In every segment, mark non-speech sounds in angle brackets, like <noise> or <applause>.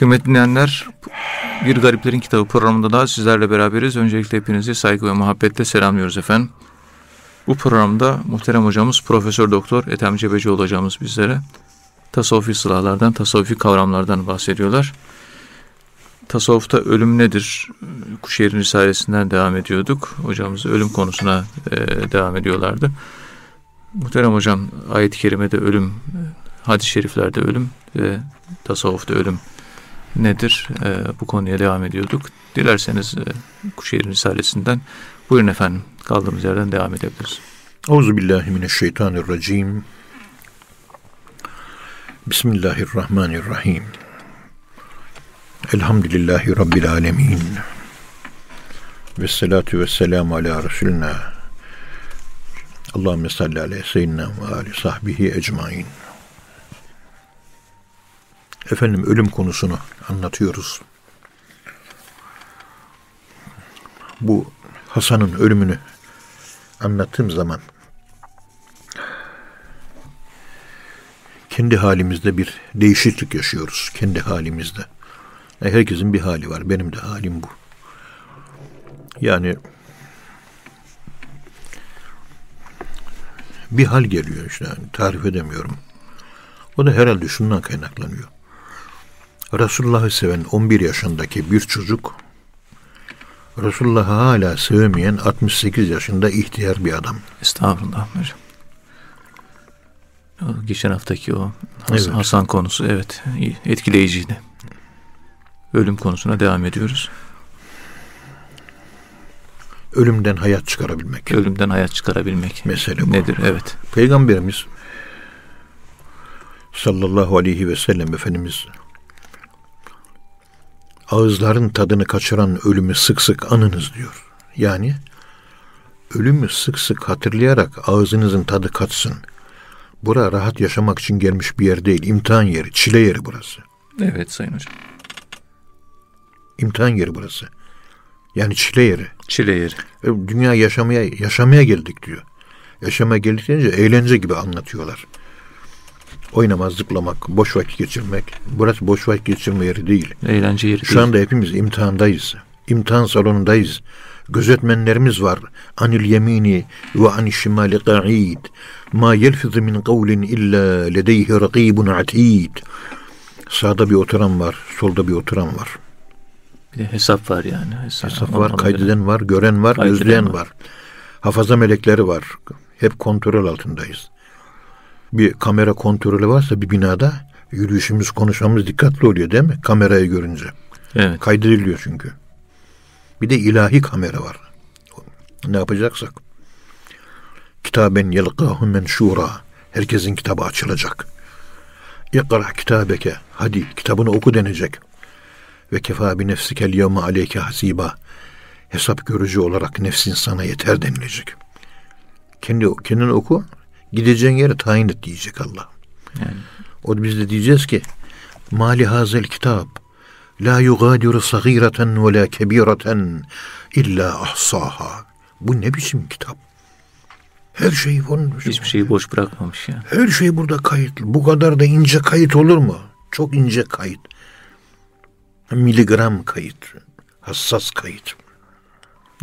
Kıymetli dinleyenler, Bir Gariplerin Kitabı programında da sizlerle beraberiz. Öncelikle hepinizi saygı ve muhabbetle selamlıyoruz efendim. Bu programda muhterem hocamız Profesör Doktor Ethem Cebeci olacağımız bizlere tasavvufi sıralardan, tasavvufi kavramlardan bahsediyorlar. Tasavvufta ölüm nedir? Kuşehir Risalesi'nden devam ediyorduk. Hocamız ölüm konusuna e, devam ediyorlardı. Muhterem hocam ayet-i kerimede ölüm, hadis-i şeriflerde ölüm ve tasavvufta ölüm nedir? E, bu konuya devam ediyorduk. Dilerseniz e, Kuşehir Risalesi'nden buyurun efendim kaldığımız yerden devam edebiliriz. Euzubillahimineşşeytanirracim. Bismillahirrahmanirrahim. Elhamdülillahi Rabbil alemin. Ve salatu ve selamu ala Resulina. Allahümme salli aleyhi seyyidina ve ali sahbihi ecmain. Efendim ölüm konusunu anlatıyoruz. Bu Hasan'ın ölümünü anlattığım zaman kendi halimizde bir değişiklik yaşıyoruz. Kendi halimizde. Herkesin bir hali var. Benim de halim bu. Yani bir hal geliyor işte. Yani, tarif edemiyorum. O da herhalde şundan kaynaklanıyor. Resulullah'ı seven 11 yaşındaki bir çocuk Resulullah'ı hala sevmeyen 68 yaşında ihtiyar bir adam. Estağfurullah hocam. Geçen haftaki o Has- evet. Hasan konusu evet etkileyiciydi. Ölüm konusuna devam ediyoruz. Ölümden hayat çıkarabilmek. Ölümden hayat çıkarabilmek. Mesele bu. Nedir? Evet. Peygamberimiz sallallahu aleyhi ve sellem Efendimiz ağızların tadını kaçıran ölümü sık sık anınız diyor. Yani ölümü sık sık hatırlayarak ağzınızın tadı kaçsın. Bura rahat yaşamak için gelmiş bir yer değil. İmtihan yeri, çile yeri burası. Evet Sayın Hocam. İmtihan yeri burası. Yani çile yeri. Çile yeri. E, dünya yaşamaya yaşamaya geldik diyor. Yaşamaya geldik deyince eğlence gibi anlatıyorlar. Oynamak, zıplamak, boş vakit geçirmek. Burası boş vakit geçirme yeri değil. Eğlence yeri Şu anda hepimiz imtihandayız. İmtihan salonundayız. Gözetmenlerimiz var. Anil yemini ve anil şimali qa'id. Ma yelfizu min kavlin illa ledeyhi rakibun atid. Sağda bir oturan var, solda bir oturan var. Bir de hesap var yani. Hesap, hesap var, kaydeden var, gören var, gözleyen var. var. Hafaza melekleri var. Hep kontrol altındayız. Bir kamera kontrolü varsa bir binada yürüyüşümüz, konuşmamız dikkatli oluyor değil mi? Kamerayı görünce. Evet. Kaydediliyor çünkü. Bir de ilahi kamera var. Ne yapacaksak. Kitaben yelqahu menşura. Herkesin kitabı açılacak. İkra kitabeke. Hadi kitabını oku denecek. Ve kefa bi nefsikel yevme aleyke hasiba. Hesap görücü olarak nefsin sana yeter denilecek. Kendi, kendini oku. Gideceğin yere tayin et diyecek Allah. Yani. O biz de diyeceğiz ki Mali hazel kitap La yugadiru sagireten ve la kebireten illa ahsaha. Bu ne biçim kitap? Her şey konmuş. Hiçbir şeyi boş bırakmamış ya. Her şey burada kayıtlı. Bu kadar da ince kayıt olur mu? Çok ince kayıt. Miligram kayıt. Hassas kayıt.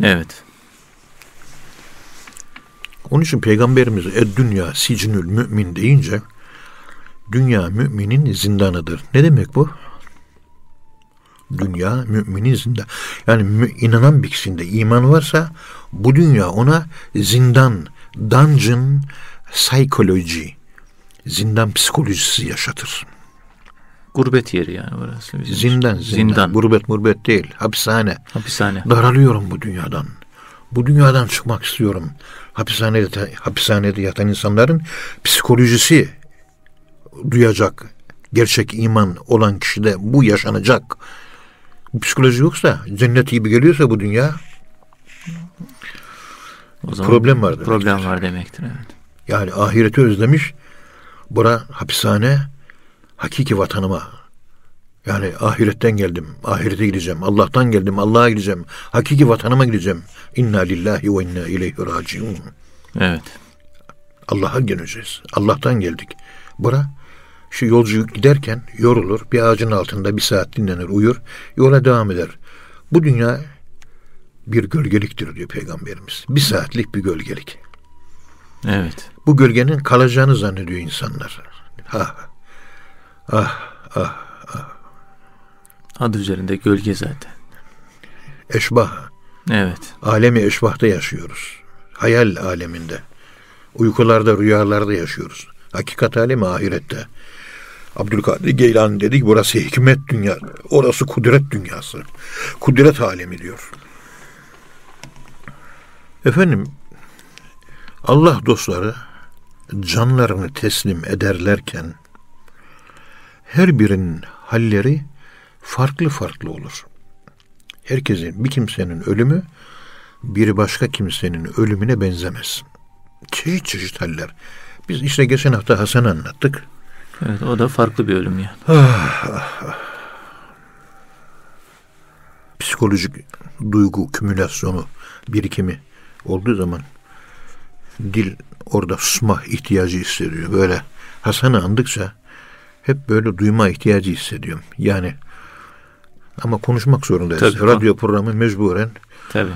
Evet. Onun için Peygamberimiz ed dünya sicnül mümin deyince dünya müminin zindanıdır. Ne demek bu? Dünya müminin zindan. Yani mü, inanan bir kişinde iman varsa bu dünya ona zindan, dungeon psychology, zindan psikolojisi yaşatır. Gurbet yeri yani burası. Zindan, zindan, zindan. Gurbet murbet değil. Hapishane. Hapishane. Daralıyorum bu dünyadan. Bu dünyadan çıkmak istiyorum. Hapishanede, hapishanede yatan insanların psikolojisi duyacak. Gerçek iman olan kişide bu yaşanacak. Bu psikoloji yoksa, cennet gibi geliyorsa bu dünya o zaman problem var demektir. Problem var demektir evet. Yani ahireti özlemiş. Bura hapishane hakiki vatanıma. Yani ahiretten geldim. Ahirete gideceğim. Allah'tan geldim. Allah'a gideceğim. Hakiki vatanıma gideceğim. İnna lillahi ve inna ileyhi raciun. Evet. Allah'a geleceğiz. Allah'tan geldik. Bura Şu yolcu giderken yorulur, bir ağacın altında bir saat dinlenir, uyur, yola devam eder. Bu dünya bir gölgeliktir diyor Peygamberimiz. Bir saatlik bir gölgelik. Evet. Bu gölgenin kalacağını zannediyor insanlar. Ah, ah, ah. Adı üzerinde gölge zaten. Eşbah. Evet. Alemi eşbahta yaşıyoruz. Hayal aleminde. Uykularda, rüyalarda yaşıyoruz. Hakikat alemi ahirette. Abdülkadir Geylani dedi ki burası hikmet dünya, orası kudret dünyası. Kudret alemi diyor. Efendim Allah dostları canlarını teslim ederlerken her birinin halleri farklı farklı olur. Herkesin bir kimsenin ölümü bir başka kimsenin ölümüne benzemez. Çeşit çeşit haller. Biz işte geçen hafta Hasan anlattık. Evet o da farklı bir ölüm yani. Ah, ah, ah. Psikolojik duygu kümülasyonu birikimi olduğu zaman dil orada susma ihtiyacı hissediyor. Böyle Hasan'ı andıkça hep böyle duyma ihtiyacı hissediyorum. Yani ama konuşmak zorundayız. Tabii, Radyo programı mecburen Tabii.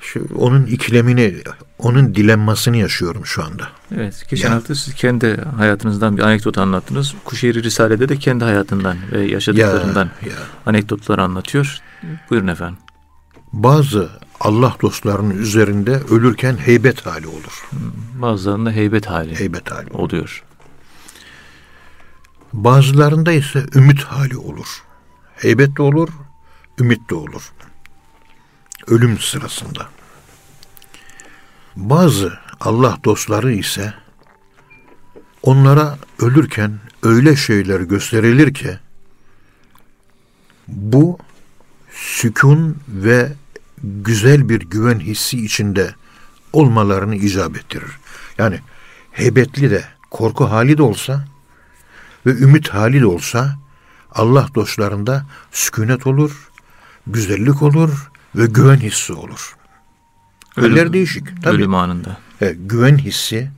şu, onun ikilemini, onun dilemmasını yaşıyorum şu anda. Evet. Geçen Ya. hafta siz kendi hayatınızdan bir anekdot anlattınız. Kuşehir Risale'de de kendi hayatından ve yaşadıklarından Ya, ya. anekdotlar anlatıyor. Buyurun efendim. Bazı Allah dostlarının üzerinde ölürken heybet hali olur. Bazılarında heybet hali Heybet hali oluyor. Bazılarında ise ümit hali olur. Heybet de olur, ümit de olur. Ölüm sırasında. Bazı Allah dostları ise onlara ölürken öyle şeyler gösterilir ki bu sükun ve güzel bir güven hissi içinde olmalarını icap ettirir. Yani heybetli de korku hali de olsa ve ümit hali de olsa Allah dostlarında sükunet olur, güzellik olur ve güven hissi olur. Haller değişik. Tabii. Ölüm anında. Evet, güven hissi,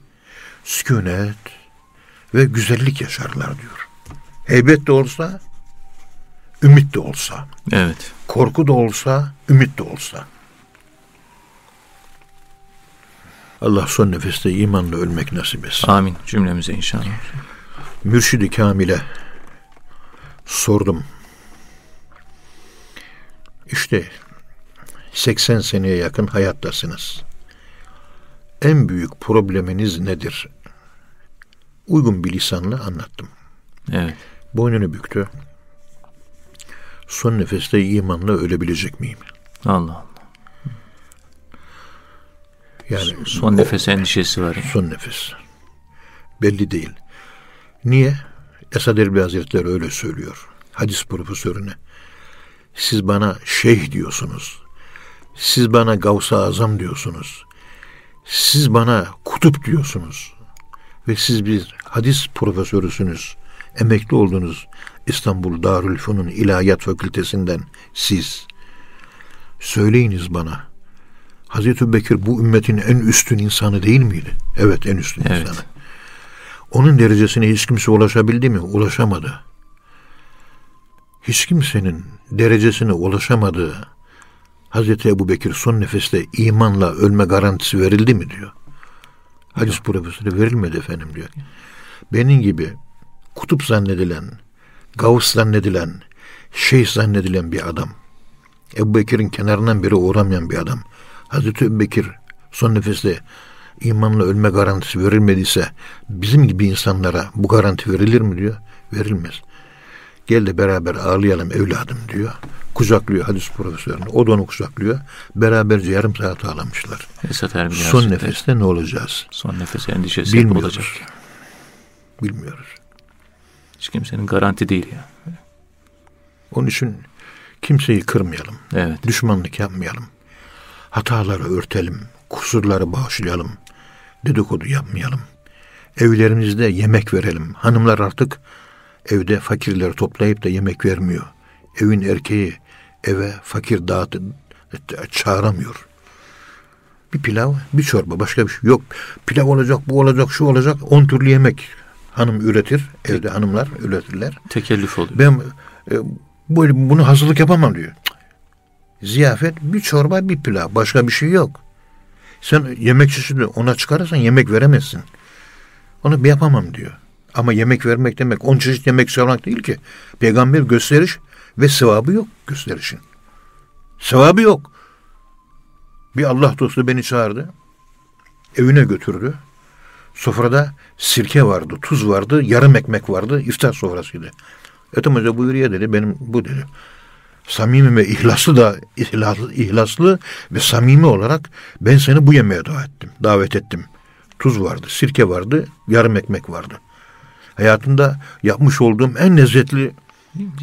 sükunet ve güzellik yaşarlar diyor. Heybet de olsa, ümit de olsa, Evet. korku da olsa, ümit de olsa. Allah son nefeste imanla ölmek nasip etsin. Amin cümlemize inşallah. Mürşidi Kamil'e sordum. İşte 80 seneye yakın hayattasınız. En büyük probleminiz nedir? Uygun bir lisanla anlattım. Evet. Boynunu büktü. Son nefeste imanla ölebilecek miyim? Allah Allah. Yani Son o- nefes endişesi var. Son nefes. Belli değil. Niye? Esad Erbil Hazretleri öyle söylüyor. Hadis profesörüne. Siz bana şeyh diyorsunuz. Siz bana Gavs-ı Azam diyorsunuz. Siz bana kutup diyorsunuz. Ve siz bir hadis profesörüsünüz. Emekli oldunuz İstanbul Darülfünun İlahiyat Fakültesinden siz. Söyleyiniz bana. Hazreti Bekir bu ümmetin en üstün insanı değil miydi? Evet en üstün Evet. insanı. Onun derecesine hiç kimse ulaşabildi mi? Ulaşamadı. Hiç kimsenin derecesine ulaşamadığı Hazreti Ebu Bekir son nefeste imanla ölme garantisi verildi mi diyor. Hadis profesörü verilmedi efendim diyor. Benim gibi kutup zannedilen, gavus zannedilen, şeyh zannedilen bir adam. Ebu Bekir'in kenarından biri uğramayan bir adam. Hazreti Ebu Bekir son nefeste imanla ölme garantisi verilmediyse bizim gibi insanlara bu garanti verilir mi diyor. Verilmez. Gel de beraber ağlayalım evladım diyor. Kucaklıyor hadis profesörünü. O da onu kucaklıyor. Beraberce yarım saat ağlamışlar. Son nefeste ne olacağız? Son nefes endişesi Bilmiyoruz. olacak. Bilmiyoruz. Hiç kimsenin garanti değil ya. Onun için kimseyi kırmayalım. Evet. Düşmanlık yapmayalım. Hataları örtelim. Kusurları bağışlayalım. Dedikodu yapmayalım. Evlerimizde yemek verelim. Hanımlar artık evde fakirleri toplayıp da yemek vermiyor. Evin erkeği eve fakir dağıt çağıramıyor. Bir pilav, bir çorba, başka bir şey yok. Pilav olacak, bu olacak, şu olacak, on türlü yemek. Hanım üretir, evde hanımlar üretirler. Tekellüf oluyor. Ben e, böyle bunu hazırlık yapamam diyor. Ziyafet bir çorba bir pilav başka bir şey yok. Sen yemek çeşidi ona çıkarırsan yemek veremezsin. Onu bir yapamam diyor. Ama yemek vermek demek on çeşit yemek çıkarmak değil ki. Peygamber gösteriş ve sevabı yok gösterişin. Sevabı yok. Bir Allah dostu beni çağırdı. Evine götürdü. Sofrada sirke vardı, tuz vardı, yarım ekmek vardı. iftar sofrasıydı. Ethem Hoca buyur ye dedi. Benim bu dedi. Samimi ve ihlaslı da ihlaslı, ihlaslı ve samimi olarak ben seni bu yemeğe davet ettim. Davet ettim. Tuz vardı, sirke vardı, yarım ekmek vardı. Hayatında yapmış olduğum en lezzetli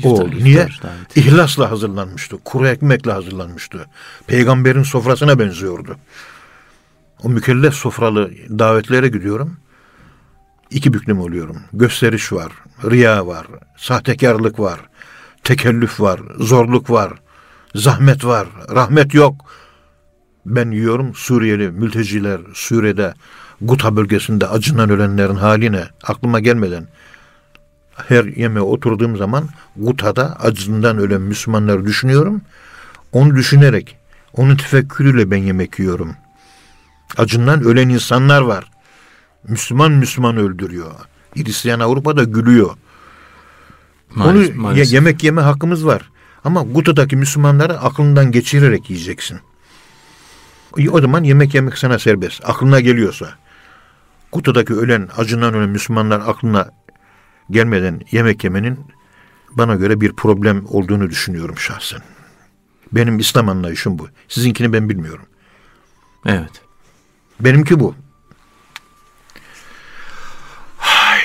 o oldu. Niye? İhlasla hazırlanmıştı. Kuru ekmekle hazırlanmıştı. Peygamberin sofrasına benziyordu. O mükellef sofralı davetlere gidiyorum. İki büklüm oluyorum. Gösteriş var, riya var, sahtekarlık var, tekellüf var, zorluk var, zahmet var, rahmet yok. Ben yiyorum Suriyeli mülteciler Suriye'de Guta bölgesinde acından ölenlerin haline aklıma gelmeden her yemeğe oturduğum zaman Guta'da acından ölen Müslümanları düşünüyorum. Onu düşünerek, onun tefekkürüyle ben yemek yiyorum. Acından ölen insanlar var. Müslüman Müslüman öldürüyor. Hristiyan Avrupa'da gülüyor. Maalesef, Onu maalesef. yemek yeme hakkımız var. Ama Guta'daki Müslümanları aklından geçirerek yiyeceksin. O zaman yemek yemek sana serbest. Aklına geliyorsa. Guta'daki ölen, acından ölen Müslümanlar aklına gelmeden yemek yemenin bana göre bir problem olduğunu düşünüyorum şahsen. Benim İslam anlayışım bu. Sizinkini ben bilmiyorum. Evet. Benimki bu. Hay.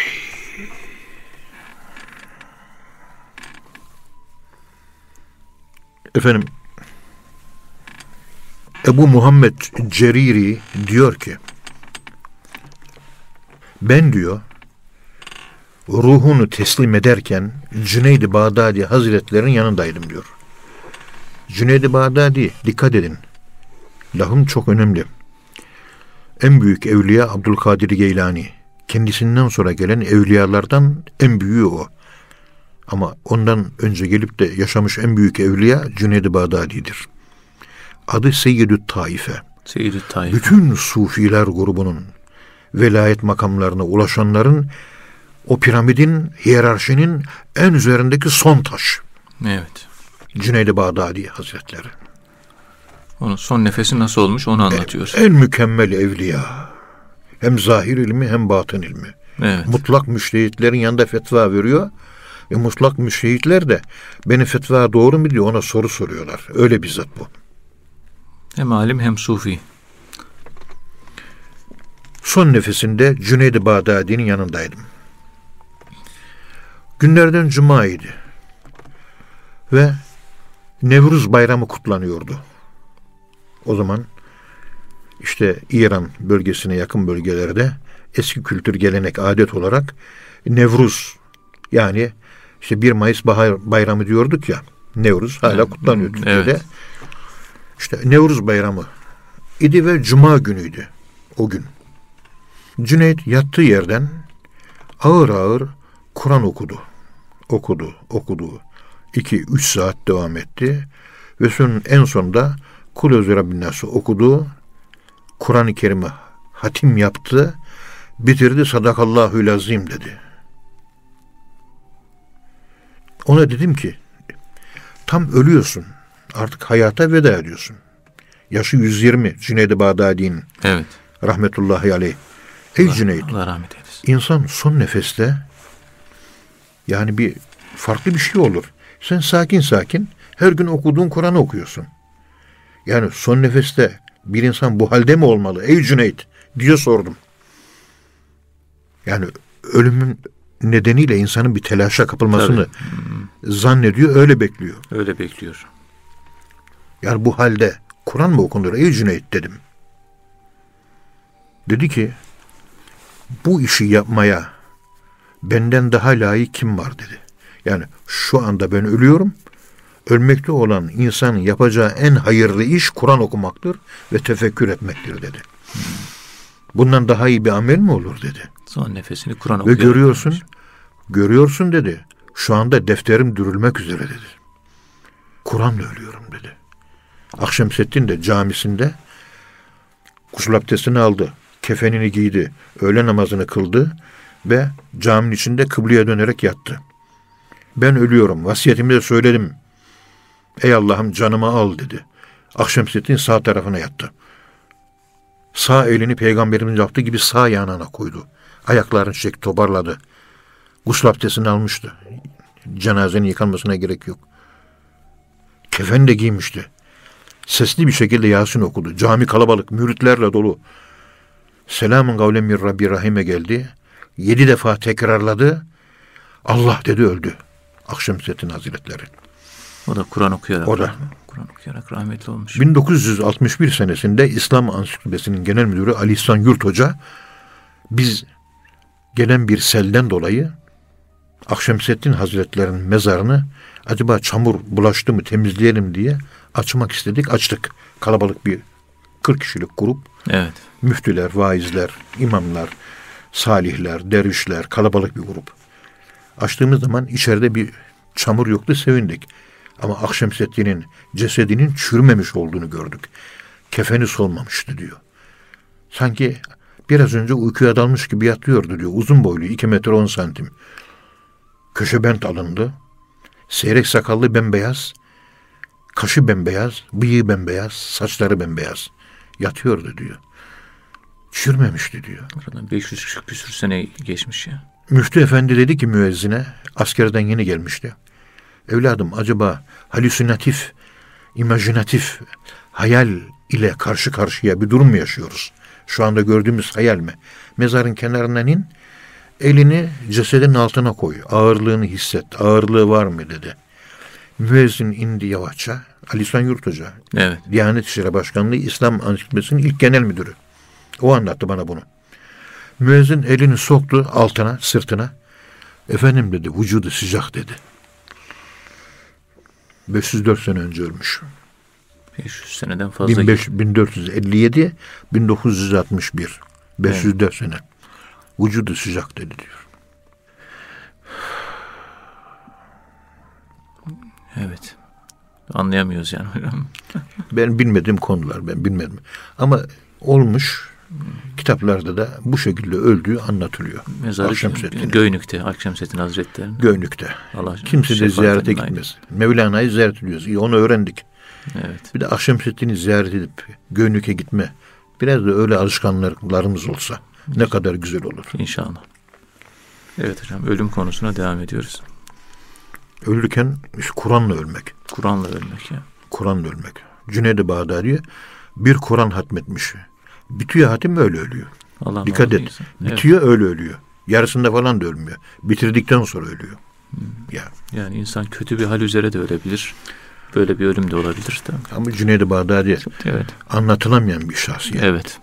Efendim Ebu Muhammed Ceriri diyor ki ben diyor ruhunu teslim ederken Cüneyd-i Bağdadi Hazretlerinin yanındaydım diyor. Cüneyd-i Bağdadi dikkat edin. Lahım çok önemli. En büyük evliya Abdülkadir Geylani. Kendisinden sonra gelen evliyalardan en büyüğü o. Ama ondan önce gelip de yaşamış en büyük evliya Cüneyd-i Bağdadi'dir. Adı Seyyidü Taife. Seyyidü Taife. Bütün sufiler grubunun velayet makamlarına ulaşanların o piramidin, hiyerarşinin en üzerindeki son taş. Evet. Cüneyd-i Bağdadi Hazretleri. Onun son nefesi nasıl olmuş onu anlatıyor. En, en mükemmel evliya. Hem zahir ilmi hem batın ilmi. Evet. Mutlak müştehitlerin yanında fetva veriyor. E mutlak müştehitler de benim fetva doğru mu diyor ona soru soruyorlar. Öyle bir zat bu. Hem alim hem sufi. Son nefesinde Cüneyd-i Bağdadi'nin yanındaydım. Günlerden cuma idi. Ve Nevruz bayramı kutlanıyordu. O zaman işte İran bölgesine yakın bölgelerde eski kültür gelenek adet olarak Nevruz yani işte 1 Mayıs bahar bayramı diyorduk ya Nevruz hala kutlanıyor Türkiye'de. Evet. İşte Nevruz bayramı idi ve cuma günüydü o gün. Cüneyt yattığı yerden ağır ağır Kur'an okudu. Okudu, okudu. İki, üç saat devam etti. Ve son, en sonunda Kul Özü okudu. Kur'an-ı Kerim'i hatim yaptı. Bitirdi sadakallahu lazim dedi. Ona dedim ki tam ölüyorsun. Artık hayata veda ediyorsun. Yaşı 120 Cüneyd-i Bağdadi'nin. Evet. Rahmetullahi aleyh. Ey Allah, Cüneyt. Allah rahmet eylesin. İnsan son nefeste yani bir farklı bir şey olur. Sen sakin sakin her gün okuduğun Kur'an okuyorsun. Yani son nefeste bir insan bu halde mi olmalı? Ey Cüneyt diye sordum. Yani ölümün nedeniyle insanın bir telaşa kapılmasını Tabii. zannediyor, öyle bekliyor. Öyle bekliyor. Yani bu halde Kur'an mı okunur ey Cüneyt dedim. Dedi ki bu işi yapmaya benden daha layık kim var dedi. Yani şu anda ben ölüyorum. Ölmekte olan insanın yapacağı en hayırlı iş Kur'an okumaktır ve tefekkür etmektir dedi. Bundan daha iyi bir amel mi olur dedi. Son nefesini Kur'an Ve okuyarak görüyorsun, görüyorsun dedi. Şu anda defterim dürülmek üzere dedi. Kur'an'la ölüyorum dedi. Akşemseddin de camisinde gusül abdestini aldı. Kefenini giydi. Öğle namazını kıldı ve caminin içinde kıbleye dönerek yattı. Ben ölüyorum. Vasiyetimi de söyledim. Ey Allah'ım canımı al dedi. Akşemseddin sağ tarafına yattı. Sağ elini peygamberimiz yaptığı gibi sağ yanına koydu. Ayaklarını çek toparladı. Gusül abdestini almıştı. Cenazenin yıkanmasına gerek yok. Kefen de giymişti. Sesli bir şekilde Yasin okudu. Cami kalabalık, müritlerle dolu. Selamun kavlen min Rabbi Rahim'e geldi. Yedi defa tekrarladı. Allah dedi öldü. Akşemseddin Hazretleri. O da Kur'an okuyarak. O da. Kur'an okuyarak rahmetli olmuş. 1961 senesinde İslam Ansiklopedisi'nin genel müdürü Ali İhsan Yurt Hoca biz gelen bir selden dolayı Akşemseddin Hazretleri'nin mezarını acaba çamur bulaştı mı temizleyelim diye açmak istedik. Açtık. Kalabalık bir 40 kişilik grup. Evet. Müftüler, vaizler, imamlar, salihler, dervişler, kalabalık bir grup. Açtığımız zaman içeride bir çamur yoktu, sevindik. Ama Akşemseddin'in cesedinin çürümemiş olduğunu gördük. Kefeni solmamıştı diyor. Sanki biraz önce uykuya dalmış gibi yatıyordu diyor. Uzun boylu, 2 metre 10 santim. Köşe bent alındı. Seyrek sakallı bembeyaz. Kaşı bembeyaz, bıyığı bembeyaz, saçları bembeyaz. Yatıyordu diyor. Çürümemişti diyor. Aradan 500 küsür sene geçmiş ya. Müftü efendi dedi ki müezzine, askerden yeni gelmişti. Evladım acaba halüsinatif, imajinatif, hayal ile karşı karşıya bir durum mu yaşıyoruz? Şu anda gördüğümüz hayal mi? Mezarın kenarından in, elini cesedin altına koy. Ağırlığını hisset. Ağırlığı var mı dedi. Müezzin indi yavaşça. Ali İhsan Yurt Hoca. Evet. Diyanet İşleri Başkanlığı İslam Ansiklopedisi'nin ilk genel müdürü. O anlattı bana bunu. Müezzin elini soktu altına, sırtına. Efendim dedi, vücudu sıcak dedi. 504 sene önce ölmüş. 500 seneden fazla. 15, 1457, 1961. 504 sene. Vücudu sıcak dedi diyor. Evet. Anlayamıyoruz yani hocam. <laughs> Ben bilmediğim konular ben bilmedim. Ama olmuş kitaplarda da bu şekilde öldüğü anlatılıyor. Mezarı Akşemseddin'in. Göynük'te Akşemseddin Hazretleri'nin. Göynük'te. Allah Kimse de ziyarete gitmez. Mevlana'yı ziyaret ediyoruz. İyi onu öğrendik. Evet. Bir de Akşemseddin'i ziyaret edip Göynük'e gitme. Biraz da öyle alışkanlıklarımız olsa ne kadar güzel olur. İnşallah. Evet hocam ölüm konusuna devam ediyoruz. Ölürken işte Kur'an'la ölmek. Kur'an'la ölmek ya. Kur'an'la ölmek. Cüneyd-i Bağdadi bir Kur'an hatmetmiş. Bitiyor hatim öyle ölüyor. Allah Dikkat et. Evet. Bitiyor öyle ölüyor. Yarısında falan da ölmüyor. Bitirdikten sonra ölüyor. Ya. Yani insan kötü bir hal üzere de ölebilir. Böyle bir ölüm de olabilir. Tabii. Ama Cüneyd-i Bağdadi Evet. anlatılamayan bir şahsiyet. Evet.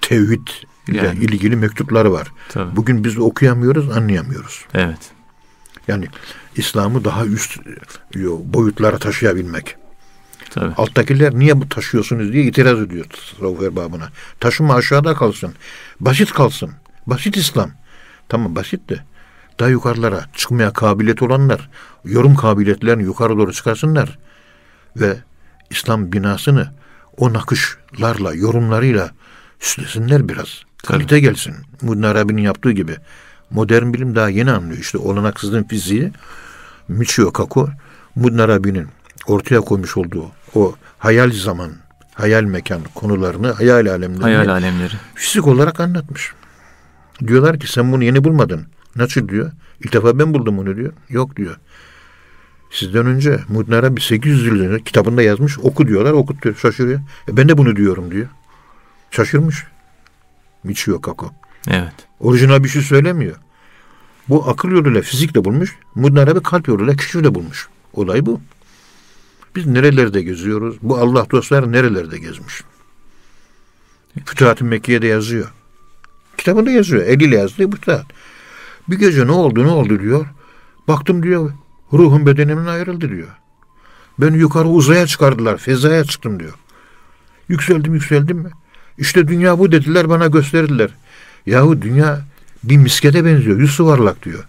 Tevhid ile Yani. ilgili mektupları var. Tabii. Bugün biz okuyamıyoruz, anlayamıyoruz. Evet. Yani İslam'ı daha üst yo, boyutlara taşıyabilmek. Tabii. Alttakiler niye bu taşıyorsunuz diye itiraz ediyor tasavvuf erbabına. Taşıma aşağıda kalsın. Basit kalsın. Basit İslam. Tamam basit de daha yukarılara çıkmaya kabiliyet olanlar yorum kabiliyetlerini yukarı doğru çıkarsınlar ve İslam binasını o nakışlarla, yorumlarıyla süslesinler biraz. Kalite gelsin. Muddin Arabi'nin yaptığı gibi. Modern bilim daha yeni anlıyor. İşte olanaksızlığın fiziği Michio Kaku Muddin Arabi'nin ortaya koymuş olduğu o hayal zaman, hayal mekan konularını, hayal alemlerini Hayal alemleri. fizik olarak anlatmış. Diyorlar ki sen bunu yeni bulmadın. Nasıl diyor? İlk defa ben buldum bunu diyor. Yok diyor. Sizden önce Muddin Arabi 800 yıl önce kitabında yazmış. Oku diyorlar. Okutuyor. Şaşırıyor. E ben de bunu diyorum diyor. Şaşırmış. Michio Kaku. Evet. Orijinal bir şey söylemiyor. Bu akıl yoluyla fizikle bulmuş. Muddin Arabi kalp yoluyla keşifle bulmuş. Olay bu. Biz nerelerde geziyoruz? Bu Allah dostları nerelerde gezmiş? Fütuhat-ı Mekke'de yazıyor. Kitabında yazıyor. Eliyle yazdığı Fütuhat. Bir gece ne oldu ne oldu diyor. Baktım diyor ruhum bedenimin ayrıldı diyor. Beni yukarı uzaya çıkardılar. Fezaya çıktım diyor. Yükseldim yükseldim mi? İşte dünya bu dediler bana gösterdiler. Yahu dünya bir miskete benziyor. Yüz yuvarlak diyor.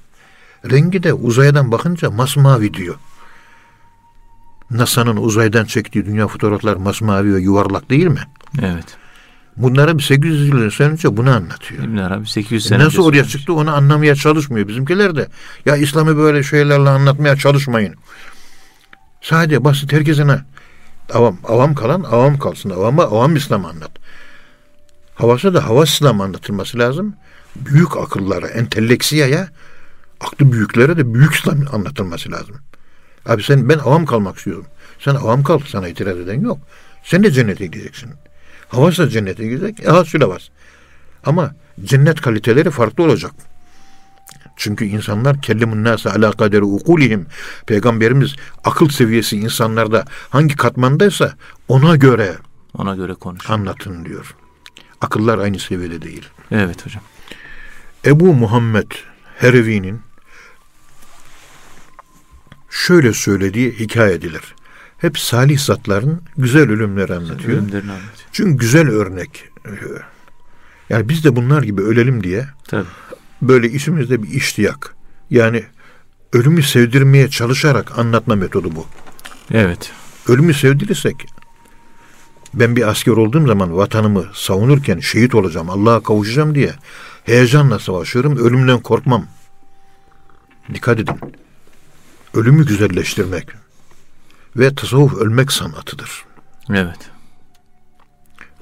Rengi de uzaydan bakınca masmavi diyor. NASA'nın uzaydan çektiği dünya fotoğraflar masmavi ve yuvarlak değil mi? Evet. Bunlara bir 800 yıl önce bunu anlatıyor. İbn Arabi 800 E sene Nasıl önce oraya söylemiş. çıktı onu anlamaya çalışmıyor bizimkiler de. Ya İslam'ı böyle şeylerle anlatmaya çalışmayın. Sadece basit herkesine avam, avam kalan avam kalsın. Avama avam İslam anlat. Havası da hava İslam anlatılması lazım. Büyük akıllara, enteleksiyaya, aklı büyüklere de büyük İslam anlatılması lazım. Abi sen ben avam kalmak istiyorum. Sen avam kal sana itiraz eden yok. Sen de cennete gideceksin. Havası da cennete gidecek. Aha süle bas. Ama cennet kaliteleri farklı olacak. Çünkü insanlar kellemun nase ala kaderi ukulihim. Peygamberimiz akıl seviyesi insanlarda hangi katmandaysa ona göre Ona göre konuş. anlatın diyor. Akıllar aynı seviyede değil. Evet hocam. Ebu Muhammed Herevi'nin şöyle söylediği hikaye edilir. Hep salih zatların güzel ölümleri anlatıyor. Ölümlerini anlatıyor. Çünkü güzel örnek. Yani biz de bunlar gibi ölelim diye Tabii. böyle içimizde bir iştiyak. Yani ölümü sevdirmeye çalışarak anlatma metodu bu. Evet. Ölümü sevdirirsek ben bir asker olduğum zaman vatanımı savunurken şehit olacağım, Allah'a kavuşacağım diye heyecanla savaşıyorum, ölümden korkmam. Dikkat edin. Ölümü güzelleştirmek ve tasavvuf ölmek sanatıdır. Evet.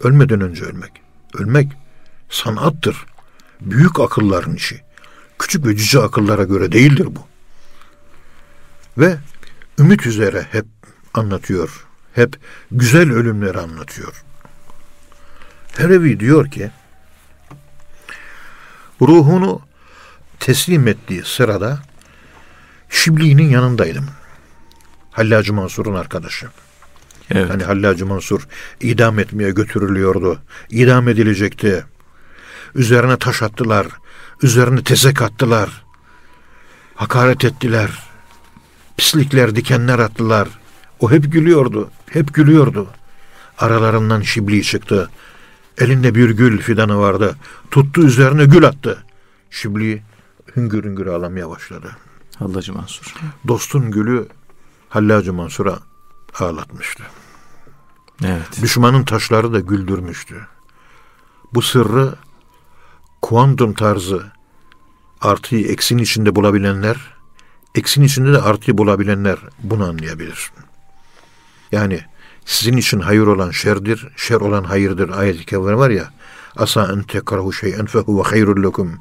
Ölmeden önce ölmek. Ölmek sanattır. Büyük akılların işi. Küçük ve cüce akıllara göre değildir bu. Ve ümit üzere hep anlatıyor. Hep güzel ölümleri anlatıyor. Herevi diyor ki ruhunu teslim ettiği sırada Şibli'nin yanındaydım. Hallacı Mansur'un arkadaşı. Evet. Hani Hallacı Mansur idam etmeye götürülüyordu. İdam edilecekti. Üzerine taş attılar. Üzerine tezek attılar. Hakaret ettiler. Pislikler, dikenler attılar. O hep gülüyordu. Hep gülüyordu. Aralarından Şibli çıktı. Elinde bir gül fidanı vardı. Tuttu üzerine gül attı. Şibli hüngür hüngür ağlamaya başladı. Hallacı Mansur. Dostun gülü Hallacı Mansur'a ağlatmıştı. Evet. Düşmanın taşları da güldürmüştü. Bu sırrı kuantum tarzı artıyı eksinin içinde bulabilenler, eksin içinde de artıyı bulabilenler bunu anlayabilir. Yani sizin için hayır olan şerdir, şer olan hayırdır ayet-i kerime var ya. Asa en tekrahu şey'en fehuve hayrul lekum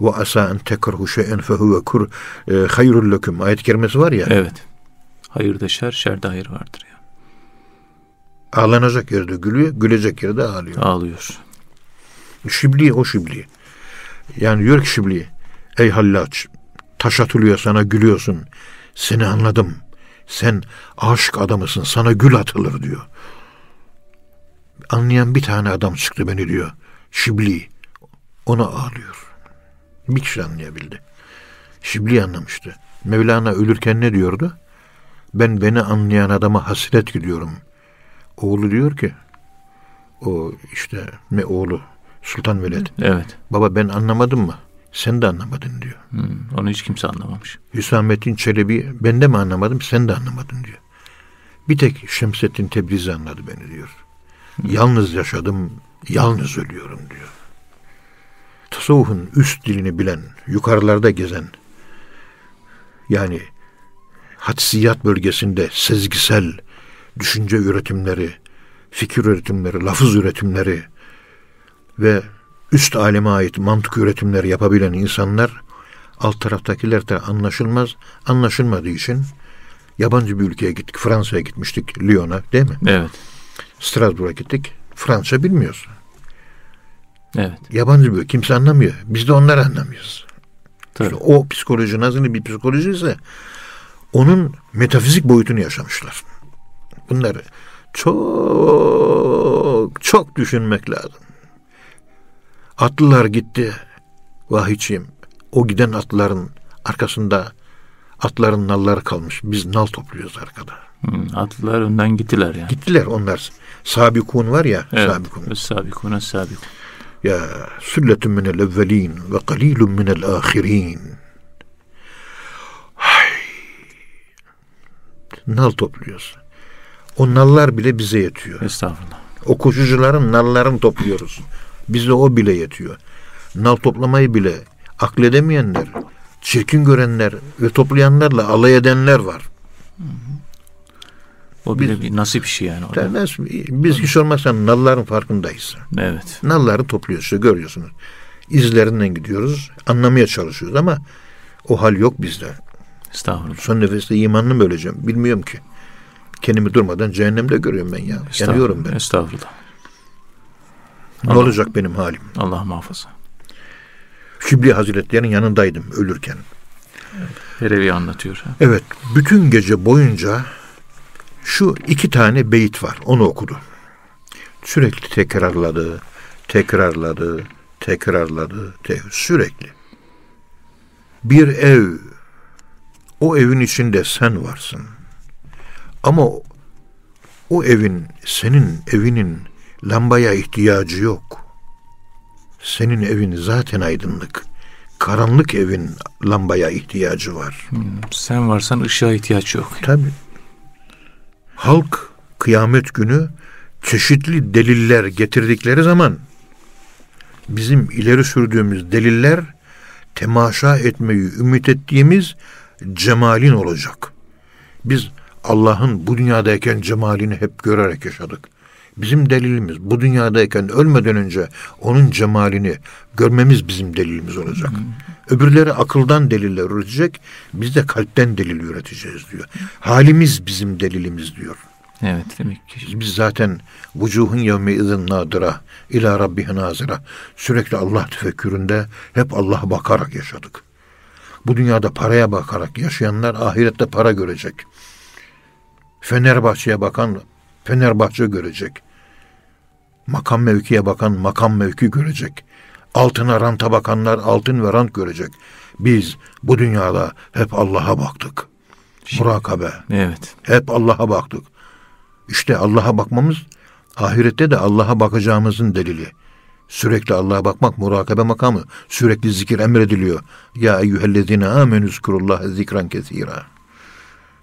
ve asa en tekrahu şey'en fehuve kur e, hayrul lekum ayet-i kerimesi var ya. Evet. Hayırda şer, şerde hayır vardır ya. Ağlanacak yerde gülüyor, gülecek yerde ağlıyor. Ağlıyor. Şibli o şibli. Yani diyor ki şibli ey hallaç taş atılıyor sana gülüyorsun. Seni anladım. Sen aşık adamısın sana gül atılır diyor. Anlayan bir tane adam çıktı beni diyor. Şibli. Ona ağlıyor. Bir kişi anlayabildi. Şibli anlamıştı. Mevlana ölürken ne diyordu? Ben beni anlayan adama hasret gidiyorum. Oğlu diyor ki o işte ne oğlu Sultan Veled. Evet. Baba ben anlamadım mı? Sen de anlamadın diyor. Hmm, onu hiç kimse anlamamış. Hüsamettin Çelebi ben de mi anlamadım sen de anlamadın diyor. Bir tek Şemsettin Tebrizi anladı beni diyor. Yalnız yaşadım, yalnız ölüyorum diyor. Tasavvufun üst dilini bilen, yukarılarda gezen, yani hadsiyat bölgesinde sezgisel düşünce üretimleri, fikir üretimleri, lafız üretimleri ve üst aleme ait mantık üretimleri yapabilen insanlar alt taraftakiler de anlaşılmaz. Anlaşılmadığı için yabancı bir ülkeye gittik. Fransa'ya gitmiştik. Lyon'a değil mi? Evet. Strasbourg'a gittik. Fransa bilmiyoruz. Evet. Yabancı bir kimse anlamıyor. Biz de onları anlamıyoruz. Tabii. İşte o psikoloji nasıl bir psikoloji ise onun metafizik boyutunu yaşamışlar. Bunları çok çok düşünmek lazım. Atlılar gitti. Vahiyçiyim. O giden atlıların arkasında Atların nalları kalmış. Biz nal topluyoruz arkada. Hmm, atlılar önden gittiler yani. Gittiler onlar. Sabikun var ya. Evet. Sabikun. Sabikuna sabikun. Ya sülletun minel evvelin ve kalilun minel ahirin. Hay. Nal topluyoruz. O nallar bile bize yetiyor. Estağfurullah. O koşucuların nallarını topluyoruz. Bize o bile yetiyor. Nal toplamayı bile akledemeyenler, çirkin görenler ve toplayanlarla alay edenler var. O bile bir nasip işi yani. orada. Dermez, biz hiç olmazsa nalların farkındayız. Evet. Nalları topluyoruz, işte görüyorsunuz. İzlerinden gidiyoruz, anlamaya çalışıyoruz ama o hal yok bizde. Estağfurullah. Son nefeste imanlı mı öleceğim bilmiyorum ki. Kendimi durmadan cehennemde görüyorum ben ya. Yanıyorum ben. Estağfurullah. Ne olacak benim halim? Allah muhafaza. Şibli Hazretleri'nin yanındaydım ölürken. Herevi anlatıyor. Evet, bütün gece boyunca şu iki tane beyit var. Onu okudu. Sürekli tekrarladı, tekrarladı, tekrarladı, te- sürekli. Bir ev, o evin içinde sen varsın. Ama o evin, senin evinin lambaya ihtiyacı yok. Senin evin zaten aydınlık. Karanlık evin lambaya ihtiyacı var. Hmm, Sen varsan ışığa ihtiyaç yok. Tabi. Halk kıyamet günü çeşitli deliller getirdikleri zaman bizim ileri sürdüğümüz deliller temaşa etmeyi ümit ettiğimiz cemalin olacak. Biz Allah'ın bu dünyadayken cemalini hep görerek yaşadık. Bizim delilimiz bu dünyadayken ölmeden önce onun cemalini görmemiz bizim delilimiz olacak. Öbürleri akıldan deliller üretecek, biz de kalpten delil üreteceğiz diyor. Halimiz bizim delilimiz diyor. Evet demek ki. Biz zaten vucuhun yevme izin nadıra ila rabbihi nazira sürekli Allah tefekküründe hep Allah'a bakarak yaşadık. Bu dünyada paraya bakarak yaşayanlar ahirette para görecek. Fenerbahçe'ye bakan Fenerbahçe görecek. Makam mevkiye bakan makam mevki görecek. Altına ranta bakanlar altın ve rant görecek. Biz bu dünyada hep Allah'a baktık. Murakabe. Evet. Hep Allah'a baktık. İşte Allah'a bakmamız ahirette de Allah'a bakacağımızın delili. Sürekli Allah'a bakmak murakabe makamı. Sürekli zikir emrediliyor. Ya eyyühellezine amenü zkurullah zikran kesira.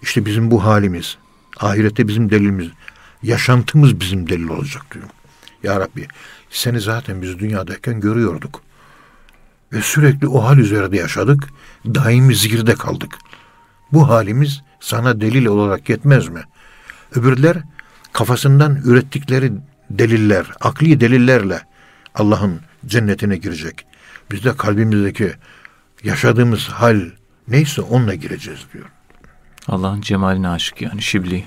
İşte bizim bu halimiz. Ahirette bizim delilimiz. Yaşantımız bizim delil olacak diyor. Ya Rabbi seni zaten biz dünyadayken görüyorduk. Ve sürekli o hal üzerinde yaşadık. Daimi zikirde kaldık. Bu halimiz sana delil olarak yetmez mi? Öbürler kafasından ürettikleri deliller, akli delillerle Allah'ın cennetine girecek. Biz de kalbimizdeki yaşadığımız hal neyse onunla gireceğiz diyor. Allah'ın cemaline aşık yani şibli.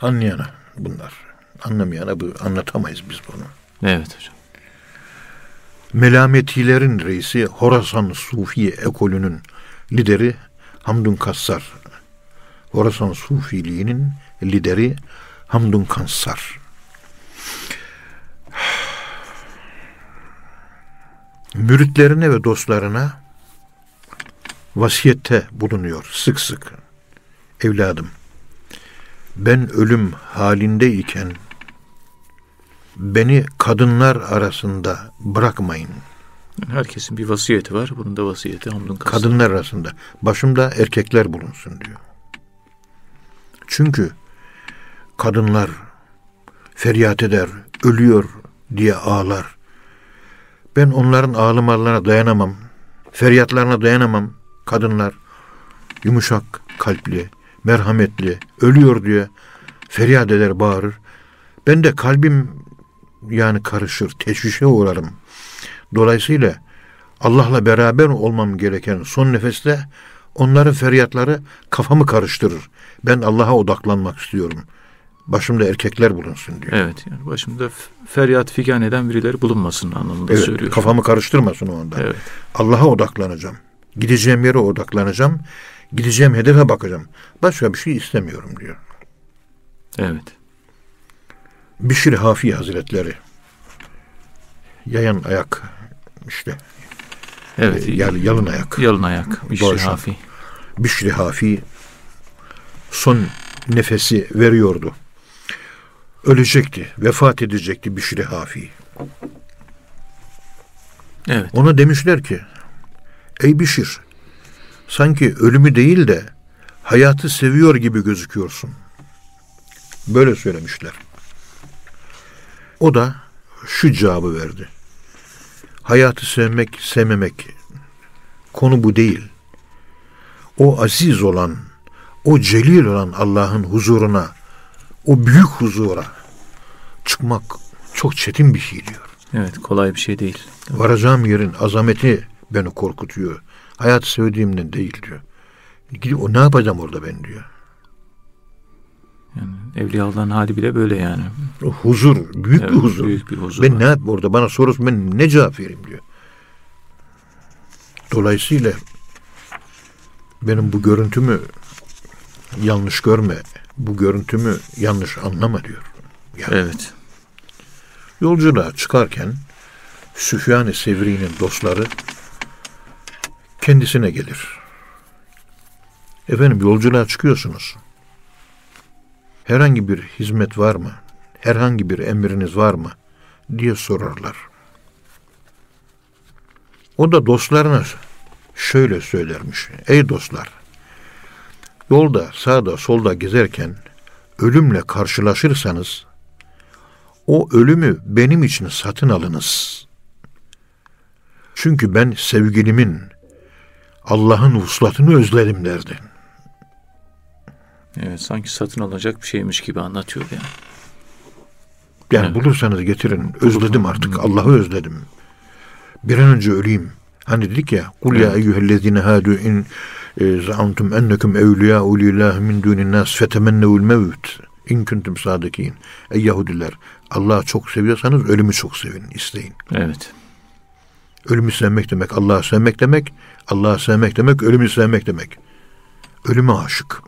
Anlayana bunlar. Anlamayana bu anlatamayız biz bunu. Evet hocam. Melametilerin reisi Horasan Sufi ekolünün lideri Hamdun Kassar. Horasan Sufiliğinin lideri Hamdun Kassar. Müritlerine ve dostlarına vasiyette bulunuyor sık sık. Evladım, ben ölüm halindeyken beni kadınlar arasında bırakmayın. Herkesin bir vasiyeti var. Bunun da vasiyeti Hamdun Kassar. Kadınlar arasında. Başımda erkekler bulunsun diyor. Çünkü kadınlar feryat eder, ölüyor diye ağlar. Ben onların ağlamalarına dayanamam. Feryatlarına dayanamam. Kadınlar yumuşak kalpli, merhametli, ölüyor diye feryat eder, bağırır. Ben de kalbim yani karışır, teşvişe uğrarım. Dolayısıyla Allah'la beraber olmam gereken son nefeste onların feryatları kafamı karıştırır. Ben Allah'a odaklanmak istiyorum. Başımda erkekler bulunsun diyor. Evet yani başımda feryat figan eden birileri bulunmasın anlamında Evet, söylüyor. kafamı karıştırmasın o anda. Evet. Allah'a odaklanacağım. Gideceğim yere odaklanacağım. Gideceğim hedefe bakacağım. Başka bir şey istemiyorum diyor. Evet. Bişir Hafi Hazretleri. Yayan ayak işte. Evet. Yal, yalın ayak. Yalın ayak. Bişri Doğuşan. Hafi. Bişri Hafi son nefesi veriyordu. Ölecekti, vefat edecekti Bişri Hafi. Evet. Ona demişler ki, ey Bişir, sanki ölümü değil de hayatı seviyor gibi gözüküyorsun. Böyle söylemişler. O da şu cevabı verdi. Hayatı sevmek, sevmemek konu bu değil. O aziz olan, o celil olan Allah'ın huzuruna, o büyük huzura çıkmak çok çetin bir şey diyor. Evet kolay bir şey değil. Varacağım yerin azameti beni korkutuyor. Hayatı sevdiğimden değil diyor. Gidip o ne yapacağım orada ben diyor. Yani evliyaların hali bile böyle yani. Huzur, büyük Evet, bir huzur. büyük bir huzur Ben var. ne yap orada bana sorusu ben ne cevap vereyim diyor. Dolayısıyla benim bu görüntümü yanlış görme, bu görüntümü yanlış anlama diyor. Yani Evet. Yolculuğa çıkarken Süfyan-ı Sevri'nin dostları kendisine gelir. Efendim yolculuğa çıkıyorsunuz. Herhangi bir hizmet var mı? Herhangi bir emriniz var mı? diye sorarlar. O da dostlarına şöyle söylermiş. Ey dostlar! Yolda sağda solda gezerken ölümle karşılaşırsanız o ölümü benim için satın alınız. Çünkü ben sevgilimin Allah'ın vuslatını özledim derdi. Evet sanki satın alacak bir şeymiş gibi anlatıyor yani. Yani Evet. bulursanız getirin. Özledim artık. Allah'ı özledim. Bir an önce öleyim. Hani dedik ya kul ya eyyühellezine hadu in e, zaamtum ennekum evliyâ'u lillâhi min dûnin nâs fetemennevul mevt in kuntum sadikin. Ey Yahudiler Allah'ı çok seviyorsanız ölümü çok sevin, isteyin. Evet. Ölümü sevmek demek Allah'ı sevmek demek. Allah'ı sevmek demek ölümü sevmek demek. Ölüme aşık.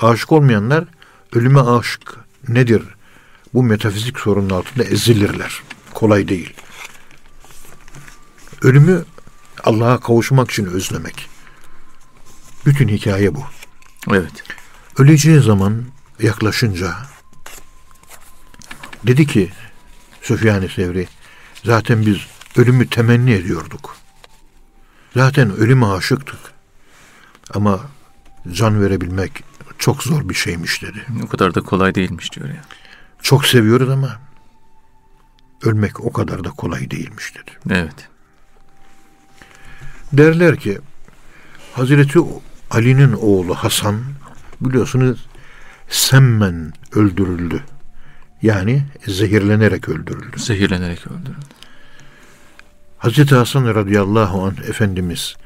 Aşık olmayanlar ölüme aşık nedir? Bu metafizik sorunun altında ezilirler. Kolay değil. Ölümü Allah'a kavuşmak için özlemek. Bütün hikaye bu. Evet. Öleceği zaman yaklaşınca dedi ki Süfyan-ı Sevri zaten biz ölümü temenni ediyorduk. Zaten ölüme aşıktık. Ama can verebilmek çok zor bir şeymiş dedi. O kadar da kolay değilmiş diyor ya. Çok seviyoruz ama ölmek o kadar da kolay değilmiş dedi. Evet. Derler ki Hazreti Ali'nin oğlu Hasan biliyorsunuz semmen öldürüldü. Yani zehirlenerek öldürüldü. Zehirlenerek öldürüldü. Hazreti Hasan radıyallahu anh Efendimiz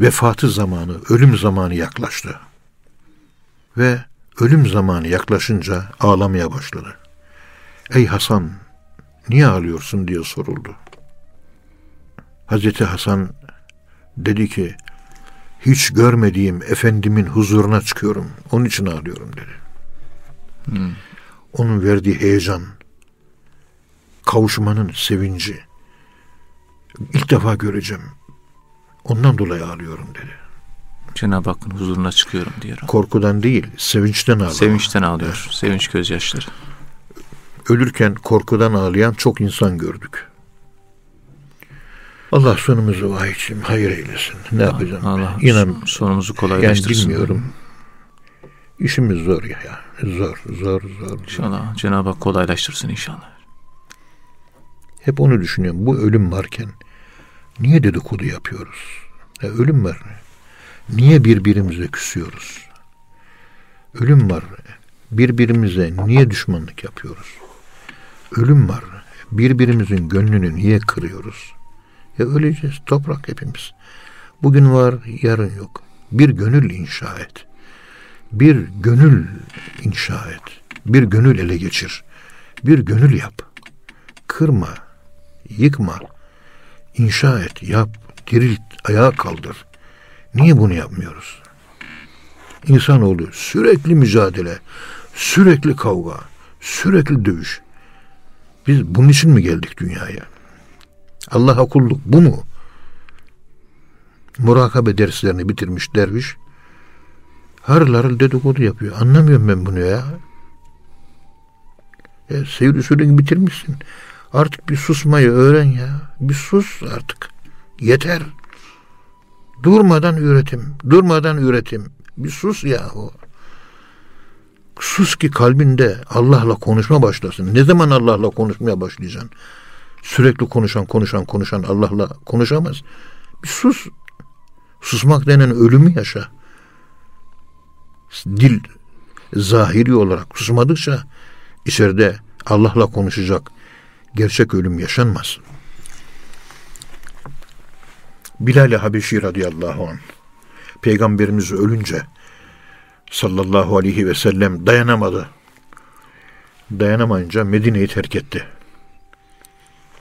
vefatı zamanı, ölüm zamanı yaklaştı. Ve ölüm zamanı yaklaşınca ağlamaya başladı. Ey Hasan, niye ağlıyorsun diye soruldu. Hazreti Hasan dedi ki, hiç görmediğim efendimin huzuruna çıkıyorum. Onun için ağlıyorum dedi. Hmm. Onun verdiği heyecan, kavuşmanın sevinci. İlk defa göreceğim. Ondan dolayı ağlıyorum dedi. Cenab-ı Hakk'ın huzuruna çıkıyorum diyor. Korkudan değil, sevinçten ağlıyor. Sevinçten ağlıyor. Sevinç gözyaşları. Ölürken korkudan ağlayan çok insan gördük. Allah sonumuzu vahiyçim hayır eylesin. Ne yapacağım? Allah İnan sonumuzu yani kolaylaştırsın. bilmiyorum. İşimiz zor ya. ya. Zor, zor, zor. İnşallah Cenab-ı Hak kolaylaştırsın inşallah. Hep onu düşünüyorum. Bu ölüm varken niye dedikodu yapıyoruz? Ya ölüm var. Niye birbirimize küsüyoruz? Ölüm var. Birbirimize niye düşmanlık yapıyoruz? Ölüm var. Birbirimizin gönlünü niye kırıyoruz? Ya öleceğiz. Toprak hepimiz. Bugün var, yarın yok. Bir gönül inşa et. Bir gönül inşa et. Bir gönül ele geçir. Bir gönül yap. Kırma, yıkma, inşa et, yap, dirilt, ayağa kaldır. Niye bunu yapmıyoruz? İnsanoğlu sürekli mücadele, sürekli kavga, sürekli dövüş. Biz bunun için mi geldik dünyaya? Allah'a kulluk bu mu? Murakabe derslerini bitirmiş derviş, harıl harıl dedikodu yapıyor. Anlamıyorum ben bunu ya. ya seyir usulünü bitirmişsin. Artık bir susmayı öğren ya. Bir sus artık. Yeter. Durmadan üretim. Durmadan üretim. Bir sus ya o. Sus ki kalbinde Allah'la konuşma başlasın. Ne zaman Allah'la konuşmaya başlayacaksın? Sürekli konuşan, konuşan, konuşan Allah'la konuşamaz. Bir sus. Susmak denen ölümü yaşa. Dil zahiri olarak susmadıkça içeride Allah'la konuşacak gerçek ölüm yaşanmaz. Bilal-i Habeşi radıyallahu anh Peygamberimiz ölünce sallallahu aleyhi ve sellem dayanamadı. Dayanamayınca Medine'yi terk etti.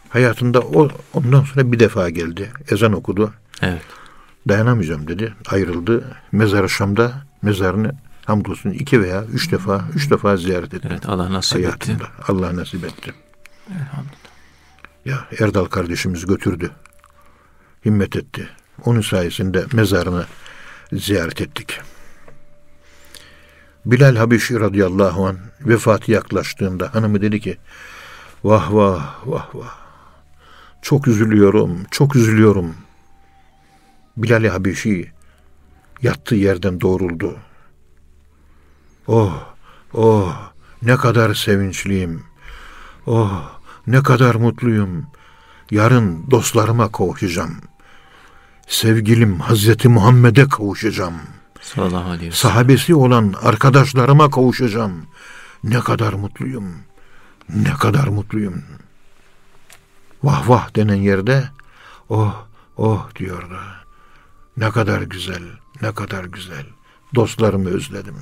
Hayatında o ondan sonra bir defa geldi. Ezan okudu. Evet. Dayanamayacağım dedi. Ayrıldı. Mezarı Şam'da mezarını hamdolsun iki veya üç defa üç defa ziyaret etti. Evet Allah nasip hayatında. etti. Allah nasip etti. Elhamdülillah. Ya Erdal kardeşimiz götürdü. Himmet etti. Onun sayesinde mezarını ziyaret ettik. Bilal Habeşi radıyallahu an vefatı yaklaştığında hanımı dedi ki vah vah vah vah çok üzülüyorum çok üzülüyorum. Bilal Habeşi yattığı yerden doğruldu. Oh oh ne kadar sevinçliyim. Oh ne kadar mutluyum. Yarın dostlarıma kavuşacağım. Sevgilim Hazreti Muhammed'e kavuşacağım. Sallallahu aleyhi ve sellem. Sahabesi olan arkadaşlarıma kavuşacağım. Ne kadar mutluyum. Ne kadar mutluyum. Vah vah denen yerde oh oh diyordu. Ne kadar güzel, ne kadar güzel. Dostlarımı özledim.